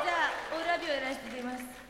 じゃあオーラビをやらせていただきます。